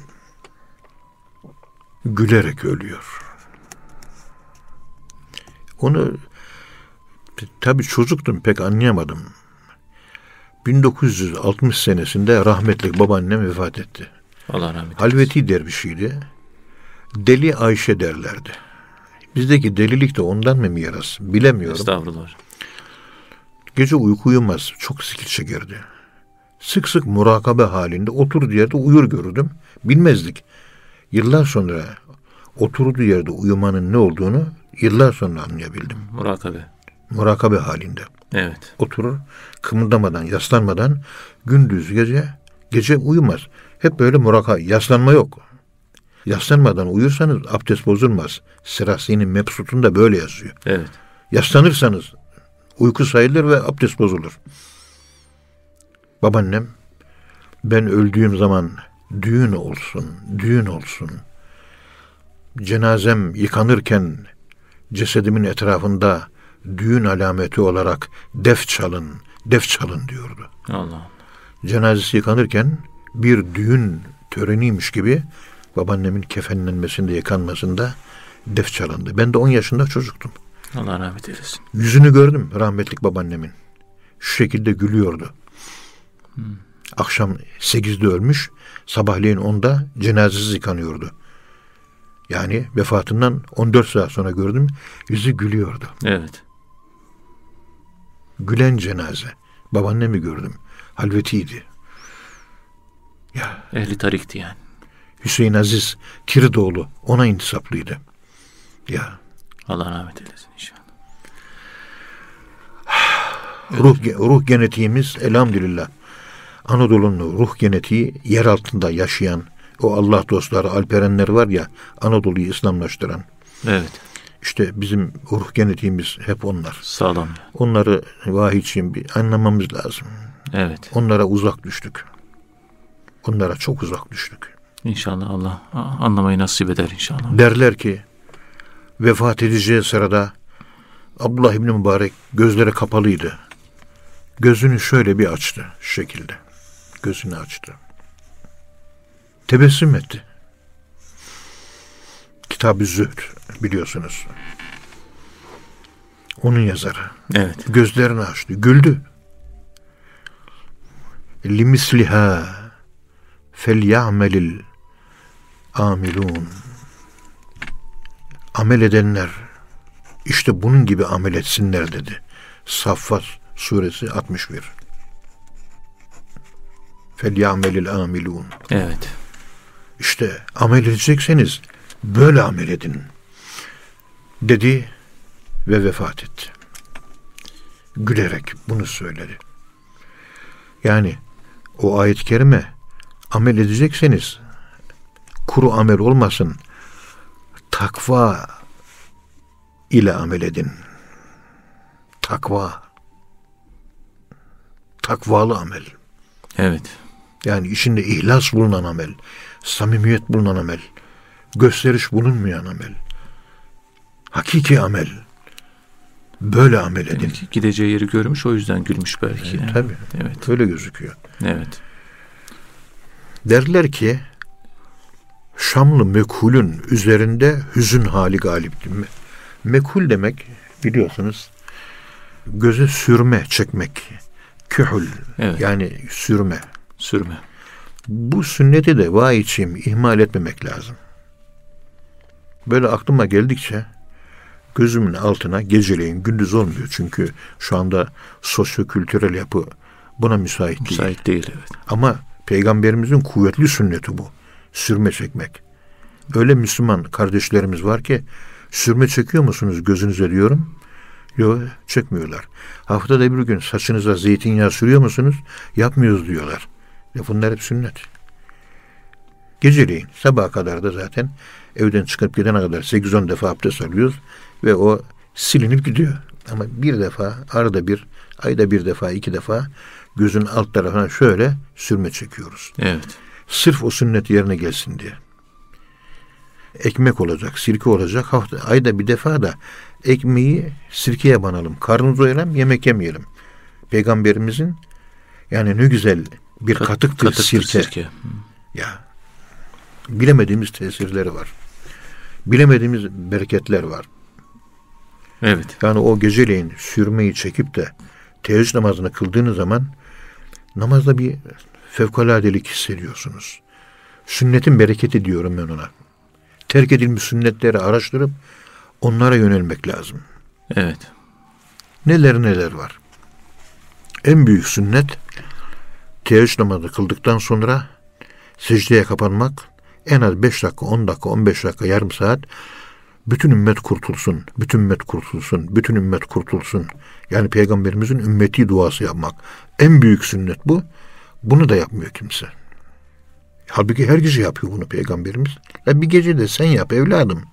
Gülerek ölüyor. Onu tabii çocuktum pek anlayamadım. 1960 senesinde rahmetli babaannem vefat etti. Allah rahmet eylesin. Halveti dervişiydi. Deli Ayşe derlerdi. Bizdeki delilik de ondan mı miras bilemiyorum. Estağfurullah. Gece uyku uyumaz. Çok zikir çekerdi. Sık sık murakabe halinde oturduğu yerde uyur görürdüm. Bilmezdik. Yıllar sonra oturduğu yerde uyumanın ne olduğunu yıllar sonra anlayabildim. Murakabe. Murakabe halinde. Evet. Oturur kımıldamadan, yaslanmadan gündüz gece gece uyumaz. Hep böyle murakabe, yaslanma yok. Yaslanmadan uyursanız abdest bozulmaz. Sırasinin mebsutunda böyle yazıyor. Evet. Yaslanırsanız uyku sayılır ve abdest bozulur. Babaannem ben öldüğüm zaman düğün olsun, düğün olsun. Cenazem yıkanırken cesedimin etrafında düğün alameti olarak def çalın, def çalın diyordu. Allah Allah. Cenazesi yıkanırken bir düğün töreniymiş gibi babaannemin kefenlenmesinde, yıkanmasında def çalındı. Ben de 10 yaşında çocuktum. Allah rahmet eylesin. Yüzünü gördüm rahmetlik babaannemin. Şu şekilde gülüyordu. Akşam 8'de ölmüş, sabahleyin 10'da cenazesi yıkanıyordu. Yani vefatından 14 saat sonra gördüm, yüzü gülüyordu. Evet. Gülen cenaze. Babaannemi gördüm. Halvetiydi. Ya Ehli tarikti yani. Hüseyin Aziz Kiridoğlu ona intisaplıydı. Ya Allah rahmet eylesin inşallah. <sighs> ruh ruh genetiğimiz elhamdülillah. Anadolu'nun ruh genetiği yer altında yaşayan o Allah dostları Alperenler var ya Anadolu'yu İslamlaştıran. Evet. İşte bizim ruh genetiğimiz hep onlar. Sağlam. Onları vahiyçiyim bir anlamamız lazım. Evet. Onlara uzak düştük. Onlara çok uzak düştük. İnşallah Allah anlamayı nasip eder inşallah. Derler ki vefat edeceği sırada Abdullah İbni Mübarek gözleri kapalıydı. Gözünü şöyle bir açtı şu şekilde. Gözünü açtı. Tebessüm etti. Kitab-ı Zühd biliyorsunuz. Onun yazarı. Evet. Gözlerini açtı. Güldü. Limisliha felyamelil amilun. Amel edenler işte bunun gibi amel etsinler dedi. Saffat suresi 61. Felyamelil amilun. Evet. İşte amel edecekseniz böyle amel edin dedi ve vefat etti. Gülerek bunu söyledi. Yani o ayet-i kerime amel edecekseniz kuru amel olmasın takva ile amel edin. Takva. Takvalı amel. Evet. Yani içinde ihlas bulunan amel, samimiyet bulunan amel, gösteriş bulunmayan amel, hakiki amel. Böyle amel edin. Demek ki gideceği yeri görmüş o yüzden gülmüş belki. Yani. tabii. Evet. Öyle gözüküyor. Evet. Derler ki Şamlı mekulün üzerinde hüzün hali galipti. Me- Mekul demek biliyorsunuz göze sürme çekmek. Kühül Evet. yani sürme. Sürme. Bu sünneti de vay içim ihmal etmemek lazım. Böyle aklıma geldikçe gözümün altına geceleyin gündüz olmuyor. Çünkü şu anda sosyokültürel yapı buna müsait değil. Müsait değil evet. Ama peygamberimizin kuvvetli sünneti bu. Sürme çekmek. Öyle Müslüman kardeşlerimiz var ki sürme çekiyor musunuz gözünüze diyorum. Yok çekmiyorlar. Haftada bir gün saçınıza zeytinyağı sürüyor musunuz? Yapmıyoruz diyorlar. Ya bunlar hep sünnet. Geceleyin sabaha kadar da zaten evden çıkıp gidene kadar 8-10 defa abdest alıyoruz ve o silinip gidiyor. Ama bir defa arada bir ayda bir defa iki defa gözün alt tarafına şöyle sürme çekiyoruz. Evet. Sırf o sünnet yerine gelsin diye. Ekmek olacak, sirke olacak. Hafta, ayda bir defa da ekmeği sirkeye banalım. Karnımızı doyuralım, yemek yemeyelim. Peygamberimizin yani ne güzel bir Kat- katıktır, katıktır sirke. sirke. Ya bilemediğimiz tesirleri var. Bilemediğimiz bereketler var. Evet. Yani o geceleyin sürmeyi çekip de teheccüd namazını kıldığınız zaman namazda bir fevkaladelik hissediyorsunuz. Sünnetin bereketi diyorum ben ona. Terk edilmiş sünnetleri araştırıp onlara yönelmek lazım. Evet. Neler neler var. En büyük sünnet teheccüd namazı kıldıktan sonra secdeye kapanmak en az 5 dakika, 10 dakika, 15 dakika, yarım saat bütün ümmet kurtulsun, bütün ümmet kurtulsun, bütün ümmet kurtulsun. Yani peygamberimizin ümmeti duası yapmak. En büyük sünnet bu. Bunu da yapmıyor kimse. Halbuki her gece yapıyor bunu peygamberimiz. Ya bir gece de sen yap evladım.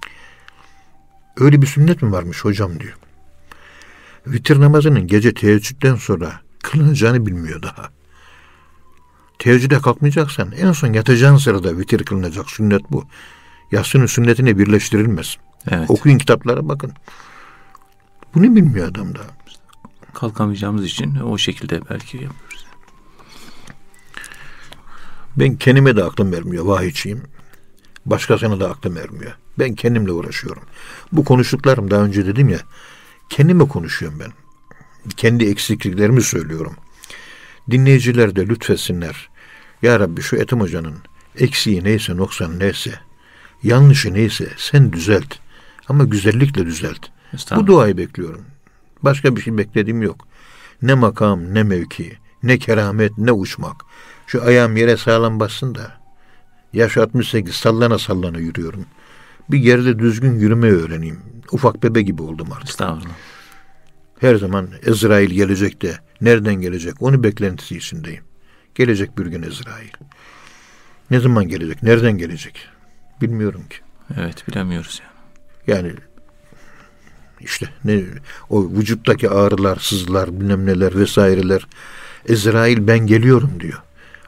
Öyle bir sünnet mi varmış hocam diyor. Vitir namazının gece teheccüden sonra kılınacağını bilmiyor daha. Teheccüde kalkmayacaksan en son yatacağın sırada vitir kılınacak sünnet bu. Yatsının sünnetine birleştirilmez. Evet. Okuyun kitaplara bakın. Bunu bilmiyor adam da. Kalkamayacağımız için o şekilde belki yapıyoruz. Ben kendime de aklım vermiyor vahiyçiyim. Başkasına da aklım vermiyor. Ben kendimle uğraşıyorum. Bu konuştuklarım daha önce dedim ya. Kendime konuşuyorum ben. Kendi eksikliklerimi söylüyorum. Dinleyiciler de lütfetsinler. Ya Rabbi şu Ethem Hoca'nın eksiği neyse noksan neyse yanlışı neyse sen düzelt. Ama güzellikle düzelt. Bu duayı bekliyorum. Başka bir şey beklediğim yok. Ne makam, ne mevki, ne keramet, ne uçmak. Şu ayağım yere sağlam bassın da. Yaş 68 sallana sallana yürüyorum. Bir yerde düzgün yürümeyi öğreneyim. Ufak bebe gibi oldum artık. Estağfurullah. Her zaman Ezrail gelecek de nereden gelecek onu beklentisi içindeyim. Gelecek bir gün Ezrail. Ne zaman gelecek? Nereden gelecek? Bilmiyorum ki. Evet bilemiyoruz yani. Yani işte ne o vücuttaki ağrılar, sızılar, bilmem neler vesaireler. Ezrail ben geliyorum diyor.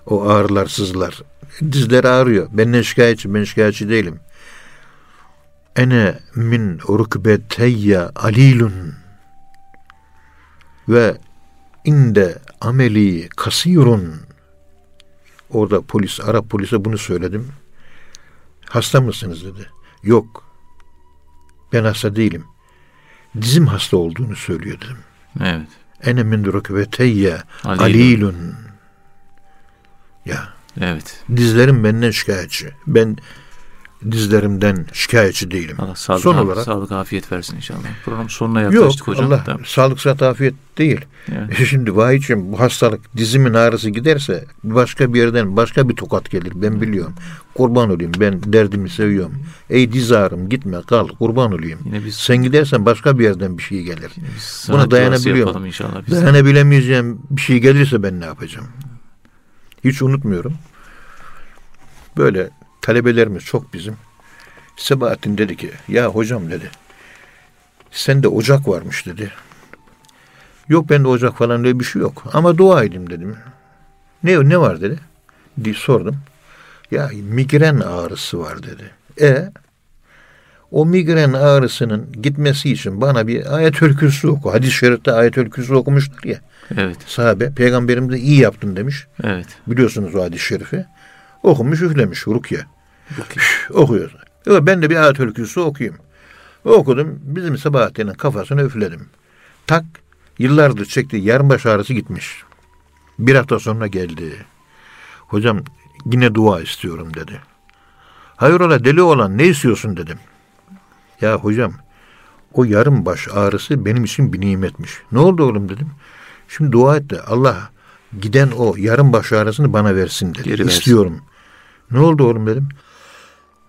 O ağrılar, sızılar. Dizleri ağrıyor. Benden şikayetçi, ben şikayetçi değilim. Ene min rukbeteyye alilun ve inde ameli kasirun orada polis, Arap polise bunu söyledim. Hasta mısınız dedi. Yok. Ben hasta değilim. Dizim hasta olduğunu söylüyor dedim. Evet. Ene min rukbeteyye Alilun. Ya Evet. dizlerim benden şikayetçi. Ben dizlerimden şikayetçi değilim. Allah sağlık, Son olarak sağlık afiyet versin inşallah. Program sonuna yok yaklaştık hocam. Allah Tamam. sağlık sıhhat afiyet değil. Yani, Şimdi vahiyçim bu hastalık dizimin ağrısı giderse başka bir yerden başka bir tokat gelir. Ben biliyorum. Kurban olayım. Ben derdimi seviyorum. Ey diz ağrım gitme kal kurban olayım. yine biz, Sen gidersen başka bir yerden bir şey gelir. Buna dayanabiliyorum. inşallah. Biz. Dayanabilemeyeceğim bir şey gelirse ben ne yapacağım? Hiç unutmuyorum. Böyle talebelerimiz çok bizim. Sebahattin dedi ki ya hocam dedi. Sende ocak varmış dedi. Yok bende ocak falan öyle bir şey yok. Ama dua edeyim dedim. Ne ne var dedi. diye sordum. Ya migren ağrısı var dedi. E o migren ağrısının gitmesi için bana bir ayet-ül kürsü oku. Hadis-i şerifte ayet-ül kürsü okumuştur ya. Evet. Sahabe peygamberimiz de iyi yaptın demiş. Evet. Biliyorsunuz o hadis-i şerifi. Okumuş üflemiş rukiye. Bakayım. Okuyor. Evet, ben de bir ayet-ül kürsü okuyayım. Okudum. Bizim Sabahattin'in kafasına üfledim. Tak yıllardır çektiği yarım baş ağrısı gitmiş. Bir hafta sonra geldi. Hocam yine dua istiyorum dedi. Hayrola deli olan ne istiyorsun dedim. Ya hocam o yarım baş ağrısı benim için bir nimetmiş. Ne oldu oğlum dedim. Şimdi dua et de Allah giden o yarım baş ağrısını bana versin dedi. Geri versin. İstiyorum. Ne oldu oğlum dedim.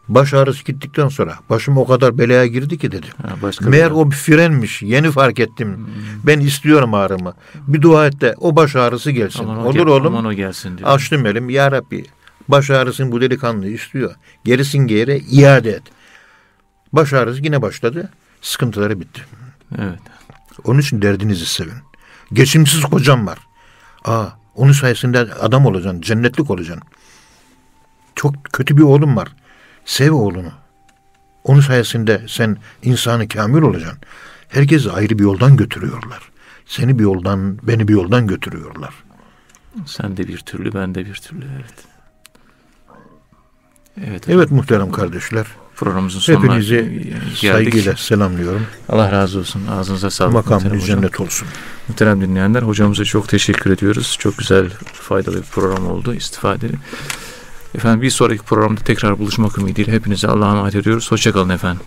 Baş ağrısı gittikten sonra başım o kadar belaya girdi ki dedi. Ha, başka Meğer bir- o bir frenmiş. Yeni fark ettim. Ben istiyorum ağrımı. Bir dua et de o baş ağrısı gelsin. Aman Olur gel- oğlum. Aman o gelsin diyor. Açtım elim. Ya Rabbi baş ağrısını bu delikanlı istiyor. Gerisin geri iade et. Baş ağrısı yine başladı. Sıkıntıları bitti. Evet. Onun için derdinizi sevin. Geçimsiz kocam var. Aa, onun sayesinde adam olacaksın, cennetlik olacaksın. Çok kötü bir oğlum var. Sev oğlunu. Onun sayesinde sen insanı kamil olacaksın. Herkesi ayrı bir yoldan götürüyorlar. Seni bir yoldan, beni bir yoldan götürüyorlar. Sen de bir türlü, ben de bir türlü. Evet. Evet. hocam. Evet muhterem kardeşler. Programımızın sonuna Hepinizi geldik. saygıyla selamlıyorum. Allah razı olsun. Ağzınıza sağlık. Makamınız hocam. cennet olsun. Muhterem dinleyenler hocamıza çok teşekkür ediyoruz. Çok güzel, faydalı bir program oldu. istifadeli. Efendim bir sonraki programda tekrar buluşmak ümidiyle hepinize Allah'a emanet ediyoruz. Hoşçakalın efendim.